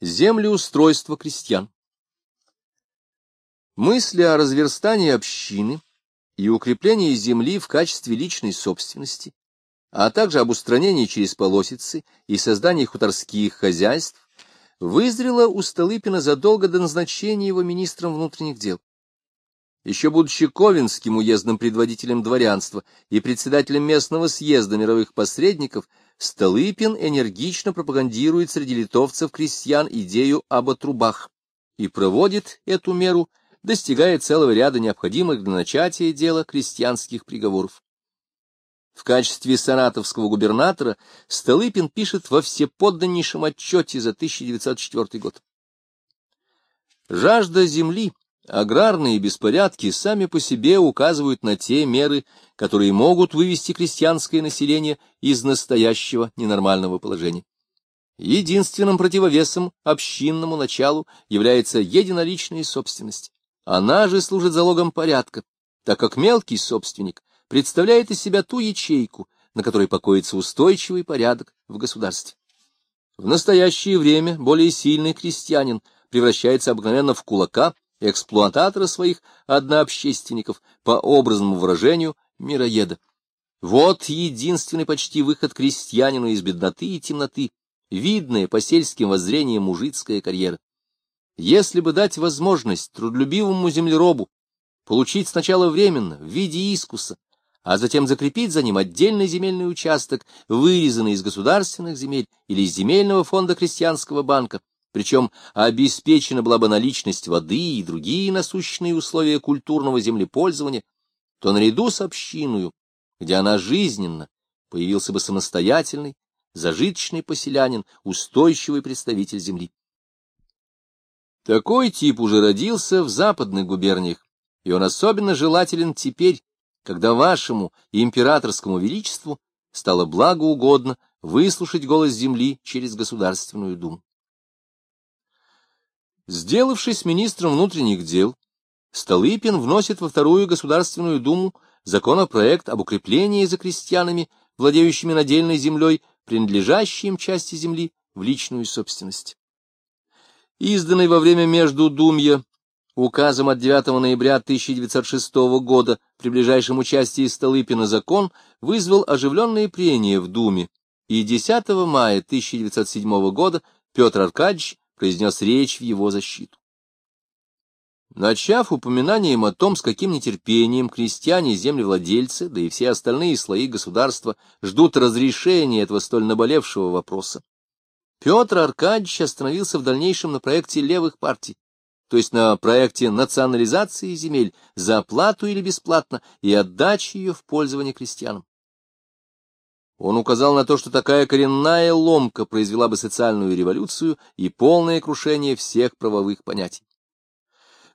Землеустройство крестьян Мысли о разверстании общины и укреплении земли в качестве личной собственности, а также об устранении через полосицы и создании хуторских хозяйств, вызрело у Столыпина задолго до назначения его министром внутренних дел. Еще будучи Ковенским уездным предводителем дворянства и председателем местного съезда мировых посредников, Столыпин энергично пропагандирует среди литовцев-крестьян идею об отрубах и проводит эту меру, достигая целого ряда необходимых для начатия дела крестьянских приговоров. В качестве саратовского губернатора Столыпин пишет во всеподданнейшем отчете за 1904 год. Жажда земли Аграрные беспорядки сами по себе указывают на те меры, которые могут вывести крестьянское население из настоящего ненормального положения. Единственным противовесом общинному началу является единоличная собственность. Она же служит залогом порядка, так как мелкий собственник представляет из себя ту ячейку, на которой покоится устойчивый порядок в государстве. В настоящее время более сильный крестьянин превращается обыкновенно в кулака, эксплуататора своих однообщественников, по образному выражению, мироеда. Вот единственный почти выход крестьянину из бедноты и темноты, видная по сельским воззрениям мужицкая карьера. Если бы дать возможность трудолюбивому землеробу получить сначала временно, в виде искуса, а затем закрепить за ним отдельный земельный участок, вырезанный из государственных земель или из земельного фонда крестьянского банка, причем обеспечена была бы наличность воды и другие насущные условия культурного землепользования, то наряду с общиной, где она жизненно, появился бы самостоятельный, зажиточный поселянин, устойчивый представитель земли. Такой тип уже родился в западных губерниях, и он особенно желателен теперь, когда вашему императорскому величеству стало благоугодно выслушать голос земли через Государственную Думу. Сделавшись министром внутренних дел, Столыпин вносит во Вторую Государственную Думу законопроект об укреплении за крестьянами, владеющими надельной землей, принадлежащей им части земли, в личную собственность. Изданный во время Междудумья указом от 9 ноября 1906 года при ближайшем участии Столыпина закон вызвал оживленные прения в Думе, и 10 мая 1907 года Петр Аркадьевич произнес речь в его защиту. Начав упоминанием о том, с каким нетерпением крестьяне-землевладельцы, да и все остальные слои государства ждут разрешения этого столь наболевшего вопроса, Петр Аркадьевич остановился в дальнейшем на проекте левых партий, то есть на проекте национализации земель за оплату или бесплатно и отдачи ее в пользование крестьянам. Он указал на то, что такая коренная ломка произвела бы социальную революцию и полное крушение всех правовых понятий.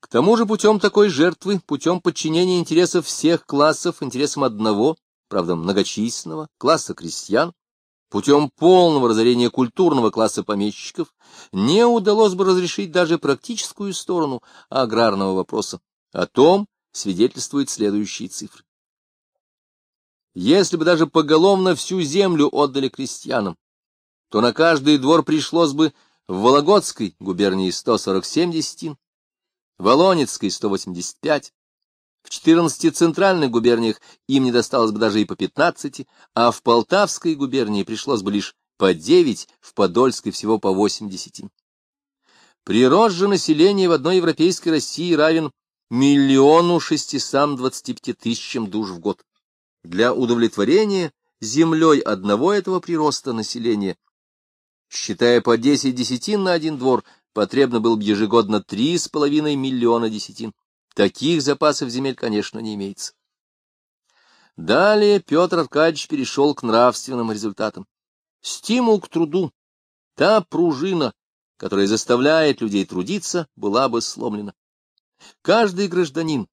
К тому же путем такой жертвы, путем подчинения интересов всех классов интересам одного, правда многочисленного, класса крестьян, путем полного разорения культурного класса помещиков, не удалось бы разрешить даже практическую сторону аграрного вопроса. О том свидетельствуют следующие цифры. Если бы даже поголовно всю землю отдали крестьянам, то на каждый двор пришлось бы в Вологодской губернии 147 десятин, в Волонецкой 185, в 14 центральных губерниях им не досталось бы даже и по 15, а в Полтавской губернии пришлось бы лишь по 9, в Подольской всего по 8 десятин. Прирост же населения в одной европейской России равен миллиону шестисам двадцати пяти тысячам душ в год для удовлетворения землей одного этого прироста населения, считая по 10 десятин на один двор, потребно было бы ежегодно 3,5 миллиона десятин. Таких запасов земель, конечно, не имеется. Далее Петр Аркадьевич перешел к нравственным результатам. Стимул к труду, та пружина, которая заставляет людей трудиться, была бы сломлена. Каждый гражданин,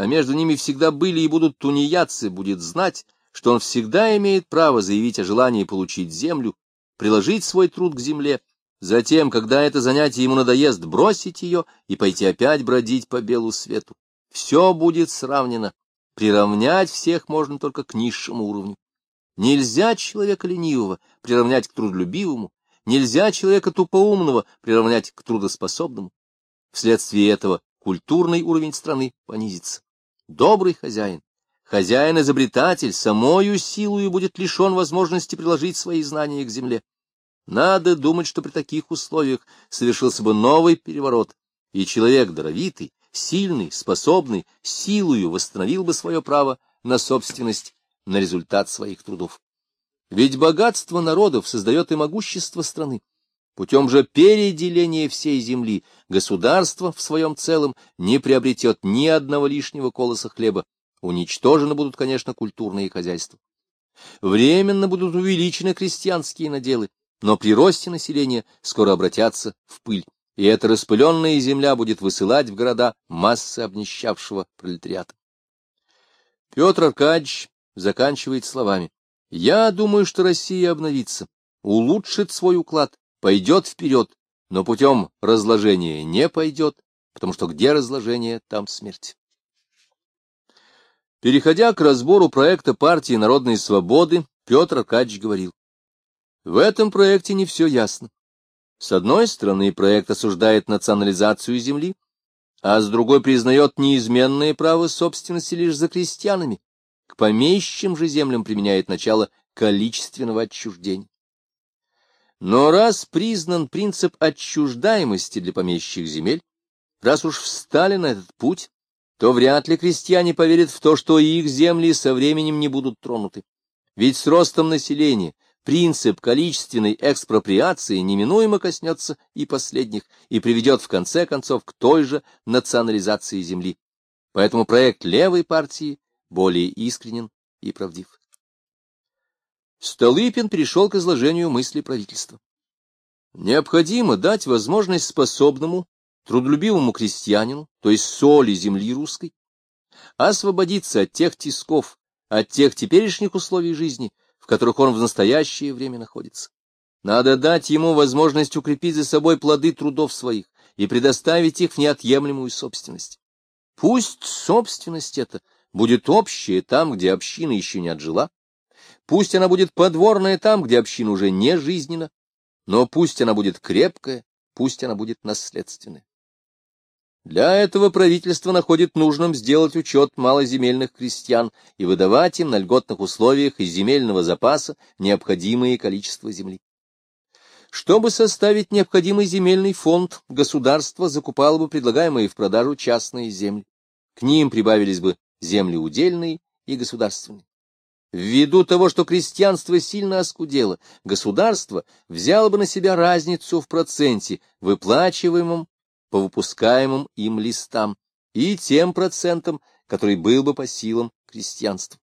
а между ними всегда были и будут тунеядцы, будет знать, что он всегда имеет право заявить о желании получить землю, приложить свой труд к земле, затем, когда это занятие ему надоест, бросить ее и пойти опять бродить по белу свету. Все будет сравнено. Приравнять всех можно только к низшему уровню. Нельзя человека ленивого приравнять к трудолюбивому, нельзя человека тупоумного приравнять к трудоспособному. Вследствие этого культурный уровень страны понизится. Добрый хозяин, хозяин-изобретатель самою силою будет лишен возможности приложить свои знания к земле. Надо думать, что при таких условиях совершился бы новый переворот, и человек даровитый, сильный, способный, силою восстановил бы свое право на собственность, на результат своих трудов. Ведь богатство народов создает и могущество страны. Путем же переделения всей земли государство в своем целом не приобретет ни одного лишнего колоса хлеба. Уничтожены будут, конечно, культурные хозяйства. Временно будут увеличены крестьянские наделы, но при росте населения скоро обратятся в пыль, и эта распыленная земля будет высылать в города массы обнищавшего пролетариата. Петр Аркадьевич заканчивает словами. «Я думаю, что Россия обновится, улучшит свой уклад, пойдет вперед, но путем разложения не пойдет, потому что где разложение, там смерть». Переходя к разбору проекта партии народной свободы, Петр Аркадьевич говорил. В этом проекте не все ясно. С одной стороны, проект осуждает национализацию земли, а с другой признает неизменное право собственности лишь за крестьянами. К помещим же землям применяет начало количественного отчуждения. Но раз признан принцип отчуждаемости для помещих земель, раз уж встали на этот путь, то вряд ли крестьяне поверят в то, что их земли со временем не будут тронуты. Ведь с ростом населения принцип количественной экспроприации неминуемо коснется и последних и приведет в конце концов к той же национализации земли. Поэтому проект левой партии более искренен и правдив. Столыпин перешел к изложению мысли правительства. Необходимо дать возможность способному, трудолюбивому крестьянину, то есть соли земли русской, освободиться от тех тисков, от тех теперешних условий жизни, в которых он в настоящее время находится. Надо дать ему возможность укрепить за собой плоды трудов своих и предоставить их в неотъемлемую собственность. Пусть собственность эта будет общая там, где община еще не отжила, пусть она будет подворная там, где община уже не жизненна, но пусть она будет крепкая, пусть она будет наследственная. Для этого правительство находит нужным сделать учет малоземельных крестьян и выдавать им на льготных условиях из земельного запаса необходимое количество земли. Чтобы составить необходимый земельный фонд, государство закупало бы предлагаемые в продажу частные земли. К ним прибавились бы земли удельные и государственные. Ввиду того, что крестьянство сильно оскудело, государство взяло бы на себя разницу в проценте, выплачиваемом по выпускаемым им листам и тем процентам, который был бы по силам крестьянства.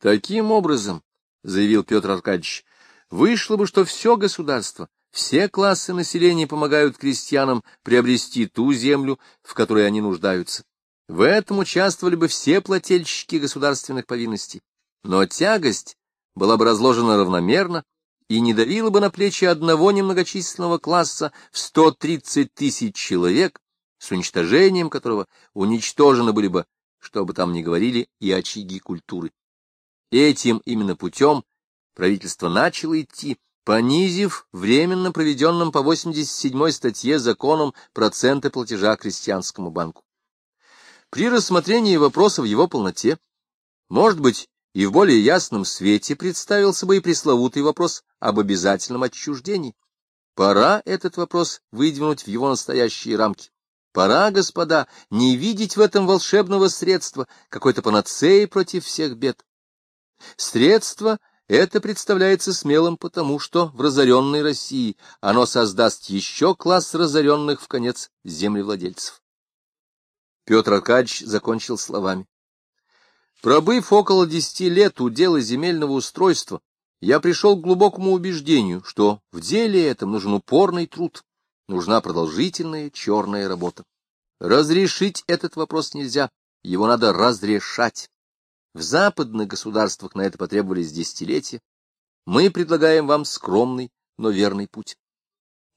Таким образом, заявил Петр Аркадьевич, вышло бы, что все государство, все классы населения помогают крестьянам приобрести ту землю, в которой они нуждаются. В этом участвовали бы все плательщики государственных повинностей, но тягость была бы разложена равномерно и не давила бы на плечи одного немногочисленного класса в 130 тысяч человек, с уничтожением которого уничтожены были бы, что бы там ни говорили, и очаги культуры. Этим именно путем правительство начало идти, понизив временно проведенным по 87 статье законом проценты платежа крестьянскому банку. При рассмотрении вопроса в его полноте, может быть, и в более ясном свете представился бы и пресловутый вопрос об обязательном отчуждении. Пора этот вопрос выдвинуть в его настоящие рамки. Пора, господа, не видеть в этом волшебного средства какой-то панацеи против всех бед. Средство это представляется смелым потому, что в разоренной России оно создаст еще класс разоренных в конец землевладельцев. Петр Аркадьевич закончил словами. Пробыв около десяти лет у дела земельного устройства, я пришел к глубокому убеждению, что в деле этом нужен упорный труд, нужна продолжительная черная работа. Разрешить этот вопрос нельзя, его надо разрешать. В западных государствах на это потребовались десятилетия. Мы предлагаем вам скромный, но верный путь.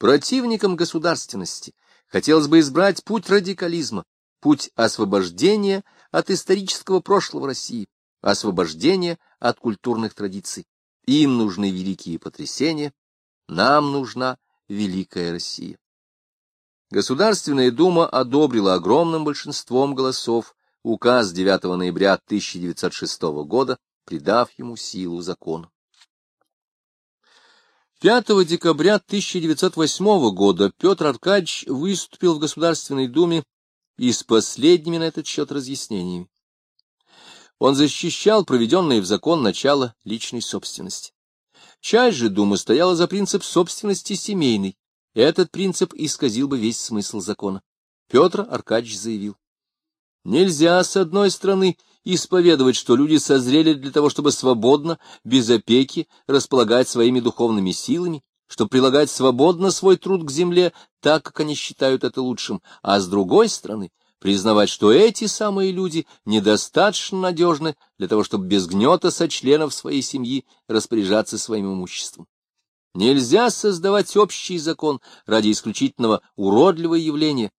Противникам государственности хотелось бы избрать путь радикализма, путь освобождения от исторического прошлого России, освобождения от культурных традиций. Им нужны великие потрясения, Нам нужна Великая Россия. Государственная дума одобрила огромным большинством голосов указ 9 ноября 1906 года, придав ему силу закона. 5 декабря 1908 года Петр Аркадьевич выступил в Государственной Думе и с последними на этот счет разъяснениями. Он защищал проведенное в закон начало личной собственности. Часть же Думы стояла за принцип собственности семейной. Этот принцип исказил бы весь смысл закона. Петр Аркадьевич заявил. Нельзя, с одной стороны, исповедовать, что люди созрели для того, чтобы свободно, без опеки, располагать своими духовными силами, чтобы прилагать свободно свой труд к земле, так, как они считают это лучшим, а с другой стороны, признавать, что эти самые люди недостаточно надежны для того, чтобы без гнета со членов своей семьи распоряжаться своим имуществом. Нельзя создавать общий закон ради исключительного уродливого явления.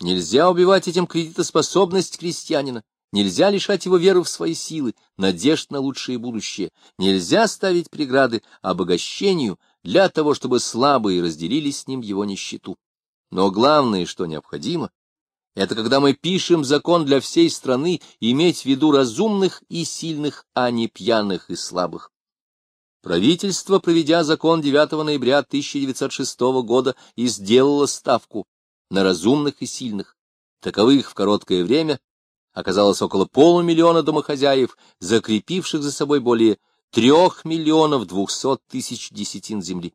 Нельзя убивать этим кредитоспособность крестьянина. Нельзя лишать его веры в свои силы, надежд на лучшее будущее. Нельзя ставить преграды обогащению для того, чтобы слабые разделили с ним его нищету. Но главное, что необходимо, это когда мы пишем закон для всей страны, иметь в виду разумных и сильных, а не пьяных и слабых. Правительство, проведя закон 9 ноября 1906 года, и сделало ставку на разумных и сильных. Таковых в короткое время оказалось около полумиллиона домохозяев, закрепивших за собой более трех миллионов двухсот тысяч десятин земли.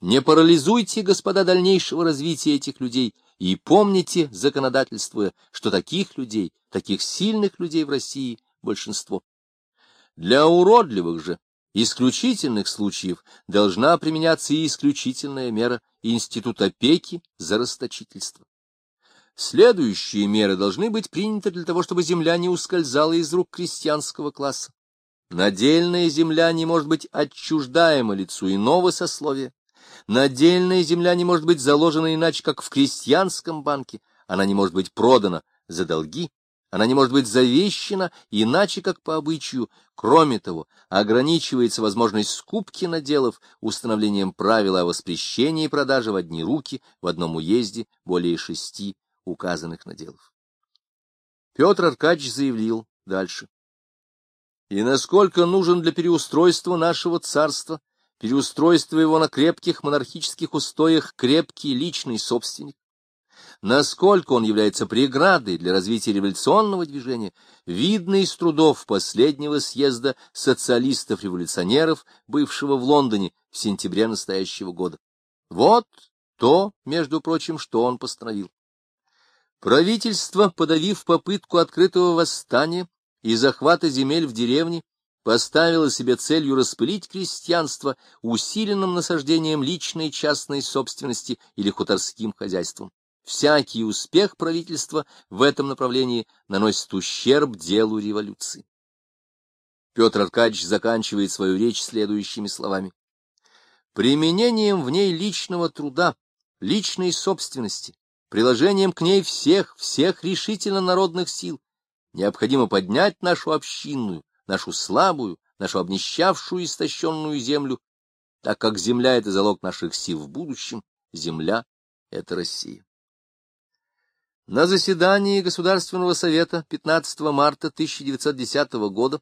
Не парализуйте, господа, дальнейшего развития этих людей, и помните, законодательствуя, что таких людей, таких сильных людей в России большинство. Для уродливых же, исключительных случаев должна применяться и исключительная мера институт опеки за расточительство. Следующие меры должны быть приняты для того, чтобы земля не ускользала из рук крестьянского класса. Надельная земля не может быть отчуждаема лицу иного сословия. Надельная земля не может быть заложена иначе, как в крестьянском банке, она не может быть продана за долги, она не может быть завещена иначе, как по обычаю. Кроме того, ограничивается возможность скупки наделов установлением правила о воспрещении продажи в одни руки в одном уезде более шести указанных наделов. Петр Аркадьевич заявил дальше. И насколько нужен для переустройства нашего царства переустройство его на крепких монархических устоях крепкий личный собственник, насколько он является преградой для развития революционного движения, видно из трудов последнего съезда социалистов-революционеров, бывшего в Лондоне в сентябре настоящего года. Вот то, между прочим, что он постановил. Правительство, подавив попытку открытого восстания и захвата земель в деревне, поставила себе целью распылить крестьянство усиленным насаждением личной частной собственности или хуторским хозяйством. Всякий успех правительства в этом направлении наносит ущерб делу революции. Петр Аркадьевич заканчивает свою речь следующими словами. Применением в ней личного труда, личной собственности, приложением к ней всех, всех решительно народных сил, необходимо поднять нашу общинную, нашу слабую, нашу обнищавшую и истощенную землю, так как земля — это залог наших сил в будущем, земля — это Россия. На заседании Государственного совета 15 марта 1910 года,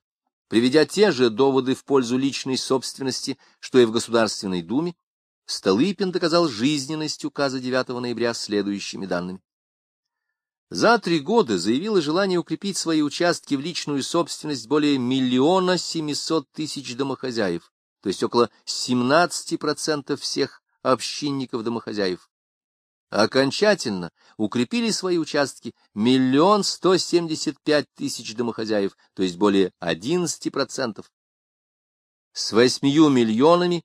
приведя те же доводы в пользу личной собственности, что и в Государственной Думе, Столыпин доказал жизненность указа 9 ноября следующими данными. За три года заявило желание укрепить свои участки в личную собственность более миллиона семисот тысяч домохозяев, то есть около 17% всех общинников-домохозяев. Окончательно укрепили свои участки миллион сто семьдесят пять тысяч домохозяев, то есть более 11%. С восьмию миллионами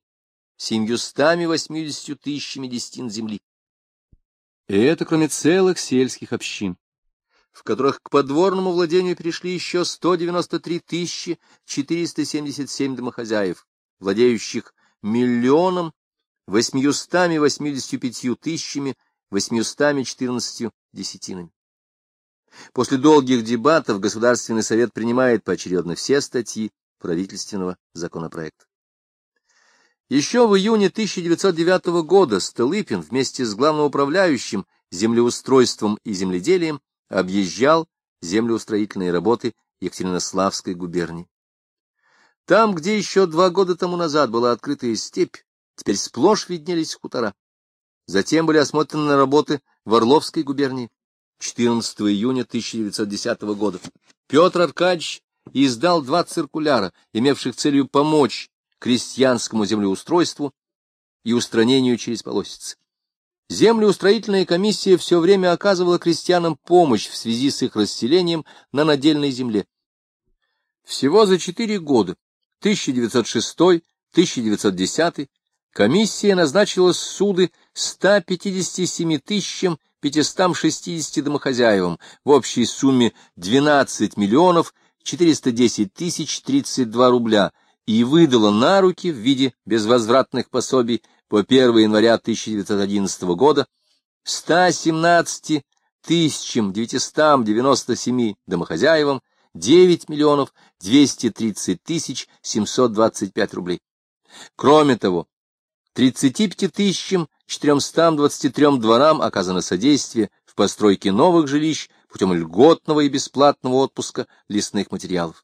семьюстами восьмидесятью тысячами десятин земли. И это кроме целых сельских общин, в которых к подворному владению перешли еще 193 477 домохозяев, владеющих миллионом 885 тысячами 814 десятинами. После долгих дебатов Государственный совет принимает поочередно все статьи правительственного законопроекта. Еще в июне 1909 года Столыпин вместе с главноуправляющим землеустройством и земледелием объезжал землеустроительные работы Екатеринославской губернии. Там, где еще два года тому назад была открытая степь, теперь сплошь виднелись хутора. Затем были осмотрены работы в Орловской губернии 14 июня 1910 года. Петр Аркадьевич издал два циркуляра, имевших целью помочь крестьянскому землеустройству и устранению через полосицы. Землеустроительная комиссия все время оказывала крестьянам помощь в связи с их расселением на надельной земле. Всего за четыре года, 1906-1910, комиссия назначила суды 157 тысячам 560 домохозяевам в общей сумме 12 миллионов 410 тысяч 32 рубля и выдала на руки в виде безвозвратных пособий по 1 января 1911 года 117 тысячам 997 домохозяевам 9 миллионов 230 тысяч 725 рублей. Кроме того, 35 тысячам 423 дворам оказано содействие в постройке новых жилищ путем льготного и бесплатного отпуска лесных материалов.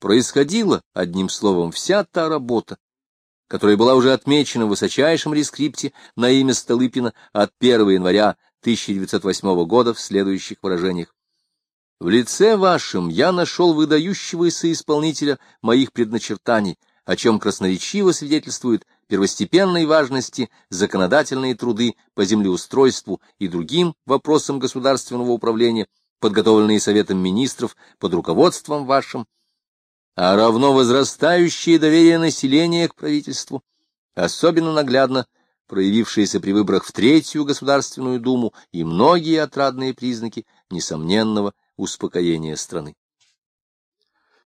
Происходила, одним словом, вся та работа, которая была уже отмечена в высочайшем рескрипте на имя Столыпина от 1 января 1908 года в следующих выражениях. В лице вашем я нашел выдающегося исполнителя моих предначертаний, о чем красноречиво свидетельствует первостепенной важности законодательные труды по землеустройству и другим вопросам государственного управления, подготовленные Советом Министров под руководством вашим, а равно возрастающее доверие населения к правительству, особенно наглядно проявившиеся при выборах в Третью Государственную Думу и многие отрадные признаки несомненного успокоения страны.